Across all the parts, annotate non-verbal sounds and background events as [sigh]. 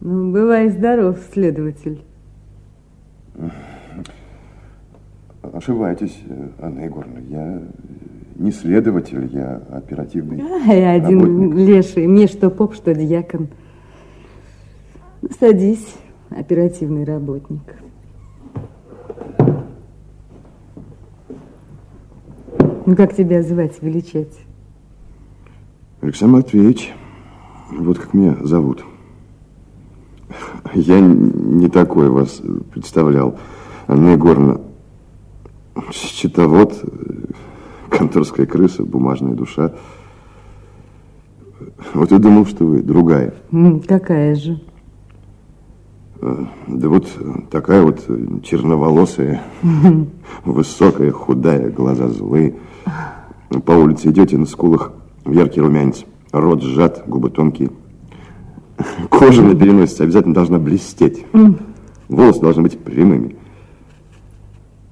Ну, бывай здоров, следователь. Ошибаетесь, Анна Егоровна. Я не следователь, я оперативный А, я один работник. леший. Мне что поп, что дьякон. Ну, Садись, оперативный работник. Ну, как тебя звать, величать? Александр Матвеевич, вот как меня зовут. Я не такой вас представлял, Анна Егоровна. Счетовод, конторская крыса, бумажная душа. Вот я думал, что вы другая. М, Какая же? Да вот такая вот черноволосая, высокая, худая, глаза злые. По улице идете, на скулах яркий румянец, рот сжат, губы тонкие. [laughs] Кожа на переносице обязательно должна блестеть. Волосы должны быть прямыми.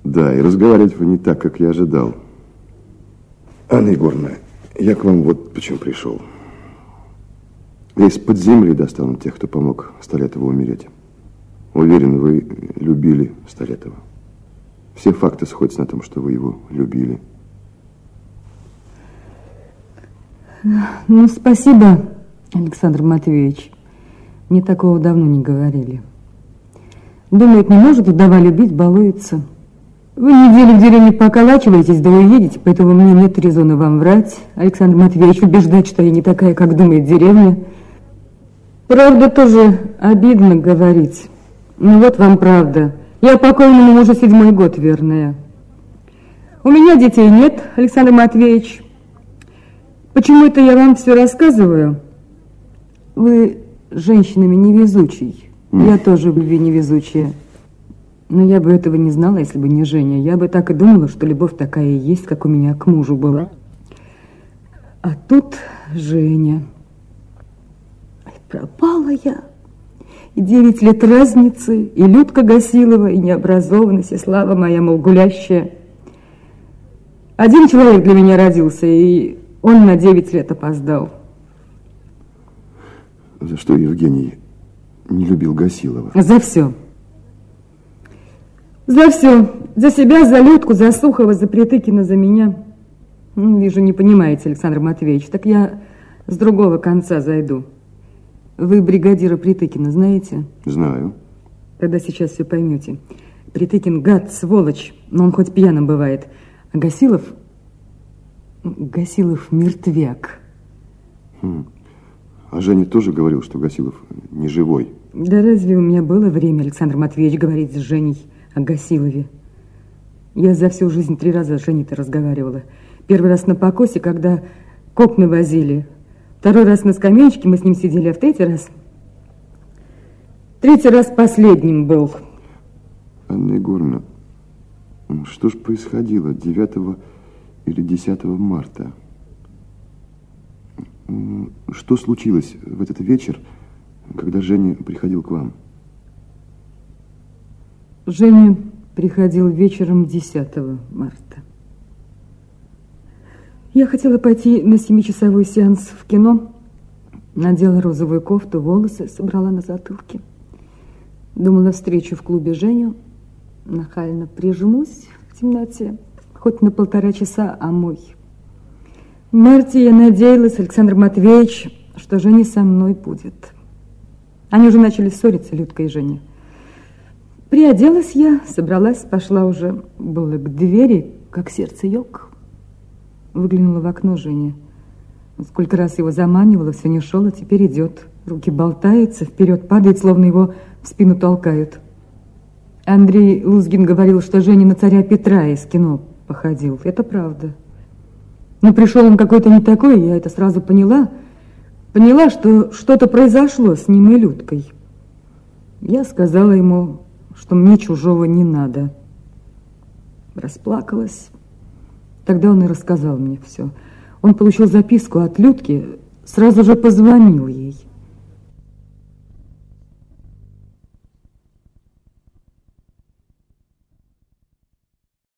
Да, и разговаривать вы не так, как я ожидал. Анна Егоровна, я к вам вот почему пришел. Я из-под земли достану тех, кто помог Столетову умереть. Уверен, вы любили Столетова. Все факты сходятся на том, что вы его любили. Ну, спасибо, Александр Матвеевич. Мне такого давно не говорили. Думает, не может вдова любить, балуется. Вы неделю в деревне поколачиваетесь, да уедете, поэтому мне нет резона вам врать, Александр Матвеевич, убеждать, что я не такая, как думает деревня. Правда, тоже обидно говорить. Ну вот вам правда. Я покойному мужу седьмой год верная. У меня детей нет, Александр Матвеевич. Почему это я вам все рассказываю? Вы женщинами невезучий. Я тоже в любви невезучая. Но я бы этого не знала, если бы не Женя. Я бы так и думала, что любовь такая и есть, как у меня к мужу была. А тут Женя. Пропала я. И девять лет разницы, и Людка Гасилова, и необразованность, и слава моя, мол, гулящая. Один человек для меня родился, и он на девять лет опоздал. За что Евгений не любил Гасилова? За все. За все. За себя, за Людку, за Сухова, за Притыкина, за меня. Ну, Вижу, не понимаете, Александр Матвеевич. Так я с другого конца зайду. Вы бригадира Притыкина знаете? Знаю. Тогда сейчас все поймете. Притыкин гад, сволочь, но он хоть пьяным бывает. А Гасилов... Гасилов мертвяк. А Женя тоже говорил, что Гасилов не живой. Да разве у меня было время, Александр Матвеевич, говорить с Женей о Гасилове? Я за всю жизнь три раза с Женей-то разговаривала. Первый раз на покосе, когда копны возили. Второй раз на скамеечке мы с ним сидели, а в третий раз... Третий раз последним был. Анна Егоровна, что ж происходило 9 или 10 марта? Что случилось в этот вечер, когда Женя приходил к вам? Женя приходил вечером 10 марта. Я хотела пойти на семичасовой сеанс в кино. Надела розовую кофту, волосы собрала на затылке. Думала встречу в клубе Женю. Нахально прижмусь в темноте. Хоть на полтора часа, а мой. Марте я надеялась, Александр Матвеевич, что Женя со мной будет. Они уже начали ссориться, Людка и Женя. Приоделась я, собралась, пошла уже было к двери, как сердце ёк. Выглянула в окно Женя. Сколько раз его заманивала, все не шел, а теперь идет. Руки болтаются, вперед падает, словно его в спину толкают. Андрей Лузгин говорил, что Женя на царя Петра из кино походил. Это правда. Но пришел он какой-то не такой, я это сразу поняла. Поняла, что что-то произошло с ним и Людкой. Я сказала ему, что мне чужого не надо. Расплакалась. Тогда он и рассказал мне все. Он получил записку от Людки, сразу же позвонил ей.